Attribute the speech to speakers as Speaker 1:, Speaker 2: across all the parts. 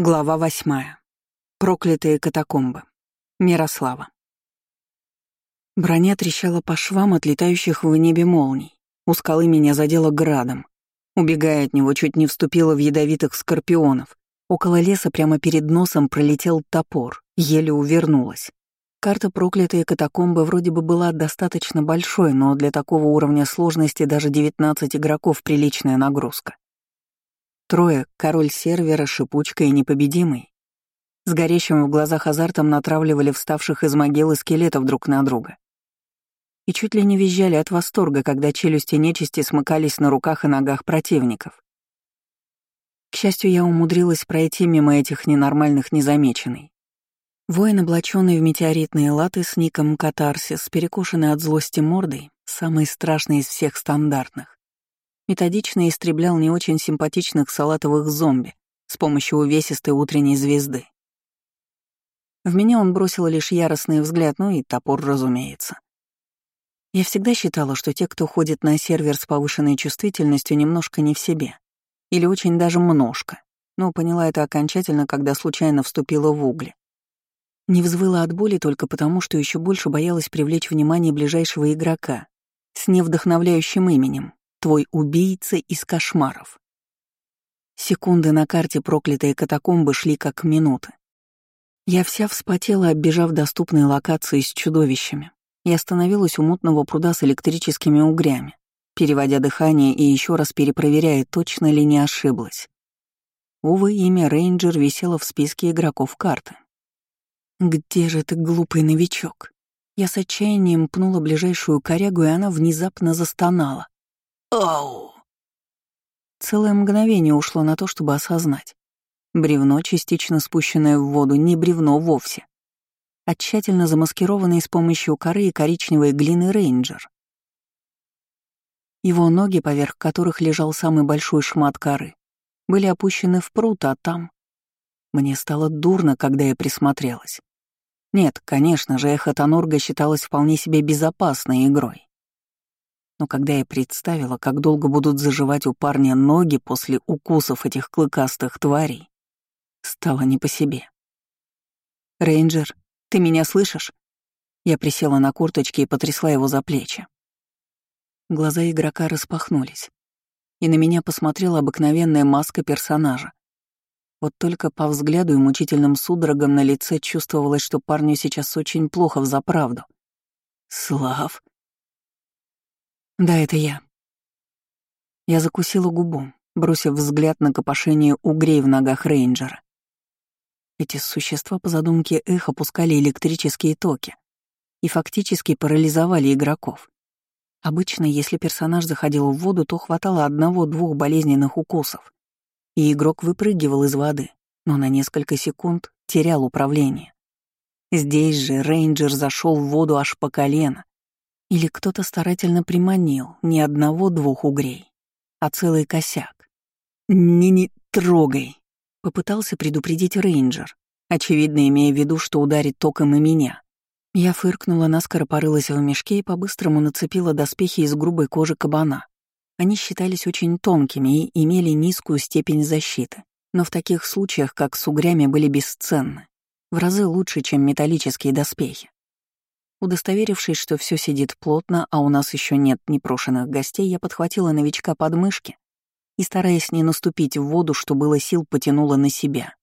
Speaker 1: Глава восьмая. Проклятые катакомбы. Мирослава. Броня трещала по швам отлетающих в небе молний. У скалы меня задело градом. Убегая от него, чуть не вступила в ядовитых скорпионов. Около леса прямо перед носом пролетел топор, еле увернулась. Карта «Проклятые катакомбы» вроде бы была достаточно большой, но для такого уровня сложности даже 19 игроков приличная нагрузка. Трое, король сервера, шипучка и непобедимый, с горящим в глазах азартом натравливали вставших из могилы скелетов друг на друга. И чуть ли не визжали от восторга, когда челюсти нечисти смыкались на руках и ногах противников. К счастью, я умудрилась пройти мимо этих ненормальных незамеченной. Воин, облаченный в метеоритные латы с ником Катарсис, перекушенный от злости мордой, самый страшный из всех стандартных методично истреблял не очень симпатичных салатовых зомби с помощью увесистой утренней звезды. В меня он бросил лишь яростный взгляд, ну и топор, разумеется. Я всегда считала, что те, кто ходит на сервер с повышенной чувствительностью, немножко не в себе. Или очень даже множко. Но поняла это окончательно, когда случайно вступила в угли. Не взвыла от боли только потому, что еще больше боялась привлечь внимание ближайшего игрока с невдохновляющим именем твой убийца из кошмаров. Секунды на карте проклятые катакомбы шли как минуты. Я вся вспотела, оббежав доступные локации с чудовищами, и остановилась у мутного пруда с электрическими угрями, переводя дыхание и еще раз перепроверяя, точно ли не ошиблась. Увы, имя Рейнджер висело в списке игроков карты. «Где же ты, глупый новичок?» Я с отчаянием пнула ближайшую корягу, и она внезапно застонала. Ау! Целое мгновение ушло на то, чтобы осознать. Бревно, частично спущенное в воду, не бревно вовсе, а тщательно замаскированный с помощью коры и коричневой глины рейнджер. Его ноги, поверх которых лежал самый большой шмат коры, были опущены в пруд, а там... Мне стало дурно, когда я присмотрелась. Нет, конечно же, эхо Тонорга считалось вполне себе безопасной игрой. Но когда я представила, как долго будут заживать у парня ноги после укусов этих клыкастых тварей, стало не по себе. «Рейнджер, ты меня слышишь?» Я присела на курточки и потрясла его за плечи. Глаза игрока распахнулись, и на меня посмотрела обыкновенная маска персонажа. Вот только по взгляду и мучительным судорогам на лице чувствовалось, что парню сейчас очень плохо взаправду. «Слав», да, это я. Я закусила губу, бросив взгляд на копошение угрей в ногах рейнджера. Эти существа по задумке эхо пускали электрические токи и фактически парализовали игроков. Обычно, если персонаж заходил в воду, то хватало одного-двух болезненных укусов, и игрок выпрыгивал из воды, но на несколько секунд терял управление. Здесь же рейнджер зашел в воду аж по колено, или кто-то старательно приманил не одного-двух угрей, а целый косяк. «Не-не трогай», — попытался предупредить рейнджер, очевидно имея в виду, что ударит током и меня. Я фыркнула, наскоро порылась в мешке и по-быстрому нацепила доспехи из грубой кожи кабана. Они считались очень тонкими и имели низкую степень защиты, но в таких случаях, как с угрями, были бесценны, в разы лучше, чем металлические доспехи. Удостоверившись, что все сидит плотно, а у нас еще нет непрошенных гостей, я подхватила новичка под мышки и, стараясь не наступить в воду, что было сил, потянула на себя.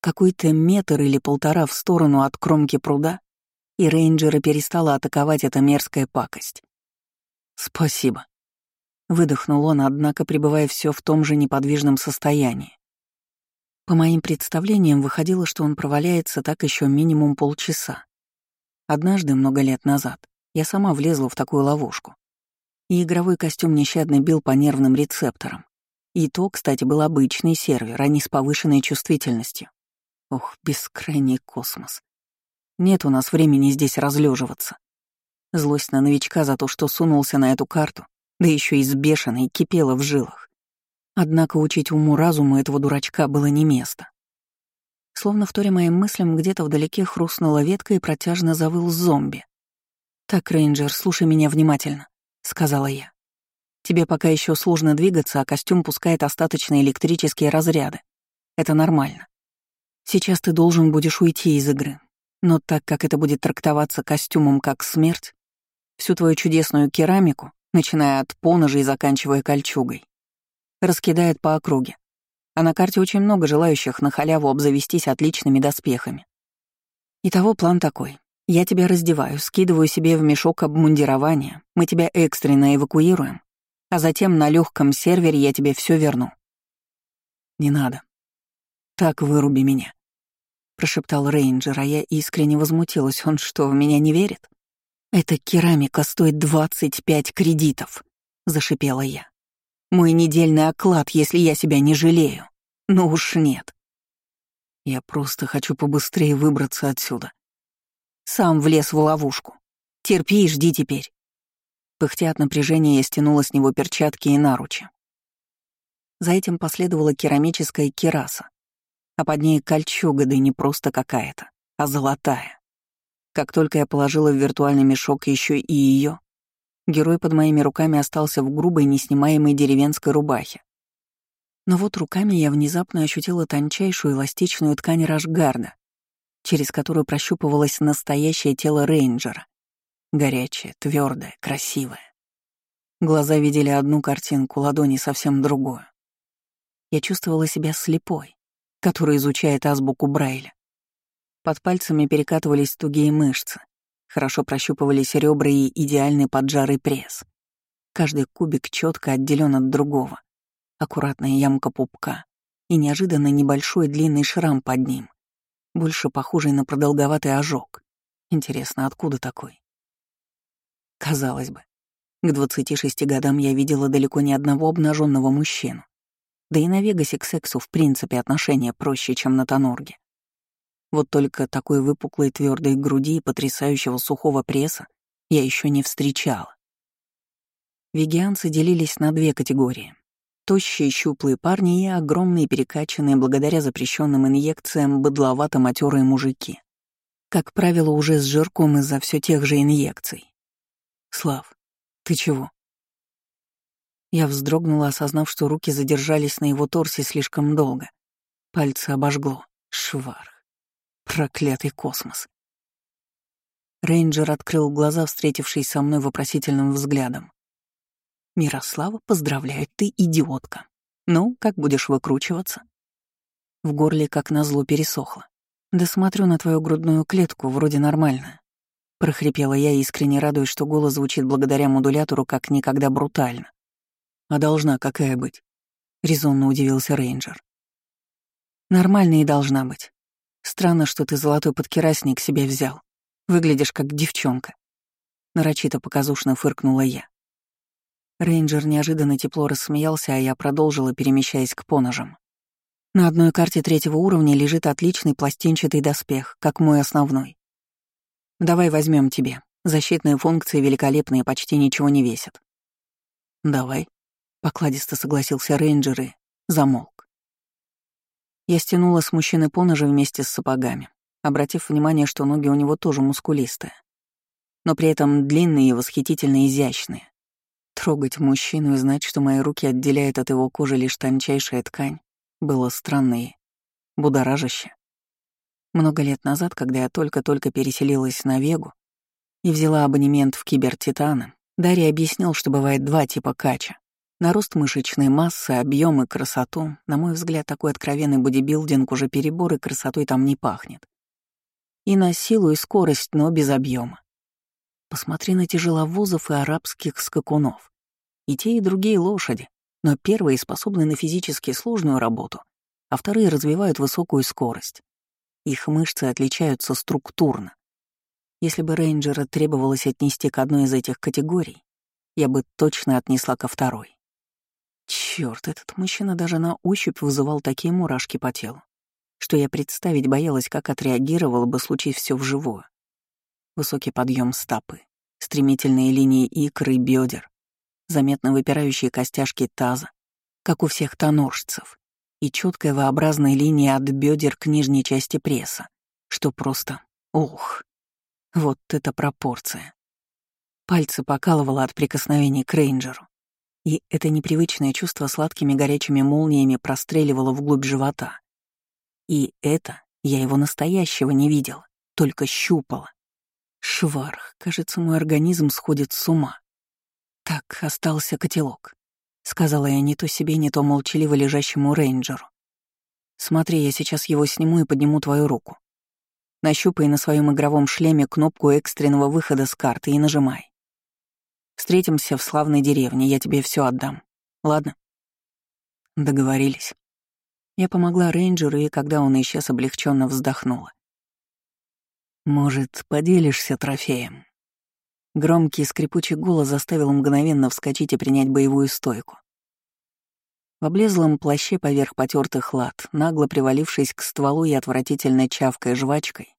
Speaker 1: Какой-то метр или полтора в сторону от кромки пруда, и рейнджера перестала атаковать эта мерзкая пакость. «Спасибо», — выдохнул он, однако пребывая все в том же неподвижном состоянии. По моим представлениям, выходило, что он проваляется так еще минимум полчаса. Однажды, много лет назад, я сама влезла в такую ловушку. И игровой костюм нещадно бил по нервным рецепторам. И то, кстати, был обычный сервер, а не с повышенной чувствительностью. Ох, бескрайний космос. Нет у нас времени здесь разлеживаться. Злость на новичка за то, что сунулся на эту карту, да еще и с бешеной, кипела в жилах. Однако учить уму-разуму этого дурачка было не место. Словно вторя моим мыслям, где-то вдалеке хрустнула ветка и протяжно завыл зомби. «Так, рейнджер, слушай меня внимательно», — сказала я. «Тебе пока еще сложно двигаться, а костюм пускает остаточные электрические разряды. Это нормально. Сейчас ты должен будешь уйти из игры. Но так как это будет трактоваться костюмом как смерть, всю твою чудесную керамику, начиная от поножа и заканчивая кольчугой, раскидает по округе. А на карте очень много желающих на халяву обзавестись отличными доспехами. Итого план такой. Я тебя раздеваю, скидываю себе в мешок обмундирования, мы тебя экстренно эвакуируем, а затем на легком сервере я тебе все верну. Не надо. Так выруби меня. Прошептал рейнджер, а я искренне возмутилась. Он что, в меня не верит? Эта керамика стоит 25 кредитов, зашипела я. Мой недельный оклад, если я себя не жалею. Ну уж нет. Я просто хочу побыстрее выбраться отсюда. Сам влез в ловушку. Терпи и жди теперь. Пыхтя от напряжения, я стянула с него перчатки и наручи. За этим последовала керамическая кераса, а под ней кольчуга, да не просто какая-то, а золотая. Как только я положила в виртуальный мешок еще и ее, герой под моими руками остался в грубой, неснимаемой деревенской рубахе. Но вот руками я внезапно ощутила тончайшую эластичную ткань рашгарда, через которую прощупывалось настоящее тело рейнджера. Горячее, твердое, красивое. Глаза видели одну картинку, ладони совсем другую. Я чувствовала себя слепой, который изучает азбуку Брайля. Под пальцами перекатывались тугие мышцы, хорошо прощупывались ребра и идеальный поджарый пресс. Каждый кубик четко отделен от другого. Аккуратная ямка пупка и неожиданно небольшой длинный шрам под ним, больше похожий на продолговатый ожог. Интересно, откуда такой? Казалось бы, к 26 годам я видела далеко не одного обнаженного мужчину. Да и на Вегасе к сексу в принципе отношения проще, чем на Тонорге. Вот только такой выпуклой твердой груди и потрясающего сухого пресса я еще не встречала. Вегианцы делились на две категории. Тощие щуплые парни и огромные перекачанные благодаря запрещенным инъекциям быдловато-матерые мужики. Как правило, уже с жирком из-за все тех же инъекций. «Слав, ты чего?» Я вздрогнула, осознав, что руки задержались на его торсе слишком долго. Пальцы обожгло. Шварх. Проклятый космос. Рейнджер открыл глаза, встретившись со мной вопросительным взглядом. «Мирослава, поздравляю, ты идиотка. Ну, как будешь выкручиваться?» В горле как назло пересохло. «Да смотрю на твою грудную клетку, вроде нормально прохрипела я, искренне радуясь, что голос звучит благодаря модулятору как никогда брутально. «А должна какая быть?» — резонно удивился рейнджер. «Нормально и должна быть. Странно, что ты золотой подкерасник себе взял. Выглядишь как девчонка». Нарочито показушно фыркнула я. Рейнджер неожиданно тепло рассмеялся, а я продолжила, перемещаясь к поножам. На одной карте третьего уровня лежит отличный пластинчатый доспех, как мой основной. Давай возьмем тебе. Защитные функции великолепные, почти ничего не весят. Давай. Покладисто согласился рейнджер и замолк. Я стянула с мужчины поножа вместе с сапогами, обратив внимание, что ноги у него тоже мускулистые, но при этом длинные и восхитительно изящные. Трогать мужчину и знать, что мои руки отделяют от его кожи лишь тончайшая ткань, было странно и будоражаще. Много лет назад, когда я только-только переселилась на Вегу и взяла абонемент в Кибертитаны, Дарья объяснил, что бывает два типа кача. На рост мышечной массы, объем и красоту, на мой взгляд, такой откровенный бодибилдинг уже перебор и красотой там не пахнет. И на силу и скорость, но без объема. Посмотри на тяжеловозов и арабских скакунов. И те, и другие лошади, но первые способны на физически сложную работу, а вторые развивают высокую скорость. Их мышцы отличаются структурно. Если бы рейнджера требовалось отнести к одной из этих категорий, я бы точно отнесла ко второй. Черт, этот мужчина даже на ощупь вызывал такие мурашки по телу, что я представить боялась, как отреагировала бы, случись все вживую. Высокий подъем стопы, стремительные линии икры и бедер, заметно выпирающие костяшки таза, как у всех тоноржцев, и четкая V-образная линия от бедер к нижней части пресса, что просто... Ух! Вот это пропорция. Пальцы покалывало от прикосновений к рейнджеру, и это непривычное чувство сладкими горячими молниями простреливало вглубь живота, И это я его настоящего не видела, только щупала. Шварх, кажется, мой организм сходит с ума. Так, остался котелок. Сказала я не то себе, не то молчаливо лежащему рейнджеру. Смотри, я сейчас его сниму и подниму твою руку. Нащупай на своем игровом шлеме кнопку экстренного выхода с карты и нажимай. Встретимся в славной деревне, я тебе все отдам. Ладно? Договорились. Я помогла рейнджеру, и когда он исчез, облегченно вздохнула. «Может, поделишься трофеем?» Громкий скрипучий голос заставил мгновенно вскочить и принять боевую стойку. В облезлом плаще поверх потертых лад, нагло привалившись к стволу и отвратительной чавкой жвачкой,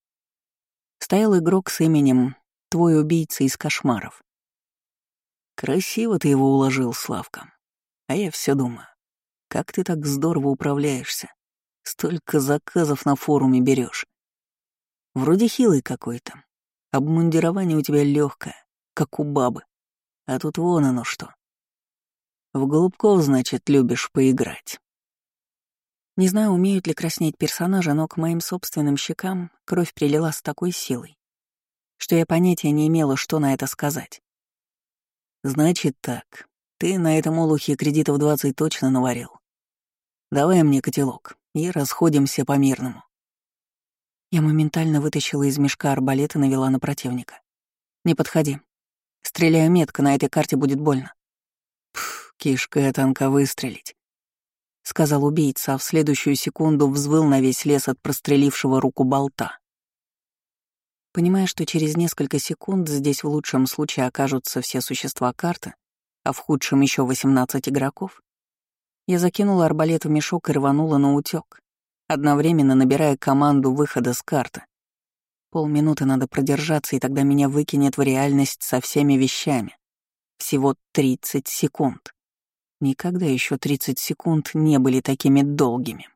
Speaker 1: стоял игрок с именем «Твой убийца из кошмаров». Красиво ты его уложил, Славка. А я все думаю, как ты так здорово управляешься. Столько заказов на форуме берешь. Вроде хилый какой-то. Обмундирование у тебя легкое, как у бабы. А тут вон оно что. В голубков, значит, любишь поиграть. Не знаю, умеют ли краснеть персонажи, но к моим собственным щекам кровь прилила с такой силой, что я понятия не имела, что на это сказать. Значит так, ты на этом олухе кредитов 20 точно наварил. Давай мне котелок и расходимся по-мирному. Я моментально вытащила из мешка арбалет и навела на противника. «Не подходи. Стреляю метко, на этой карте будет больно». «Пф, кишка танка выстрелить», — сказал убийца, а в следующую секунду взвыл на весь лес от прострелившего руку болта. Понимая, что через несколько секунд здесь в лучшем случае окажутся все существа карты, а в худшем еще 18 игроков, я закинула арбалет в мешок и рванула на утёк, одновременно набирая команду выхода с карты. Полминуты надо продержаться, и тогда меня выкинет в реальность со всеми вещами. Всего 30 секунд. Никогда еще 30 секунд не были такими долгими.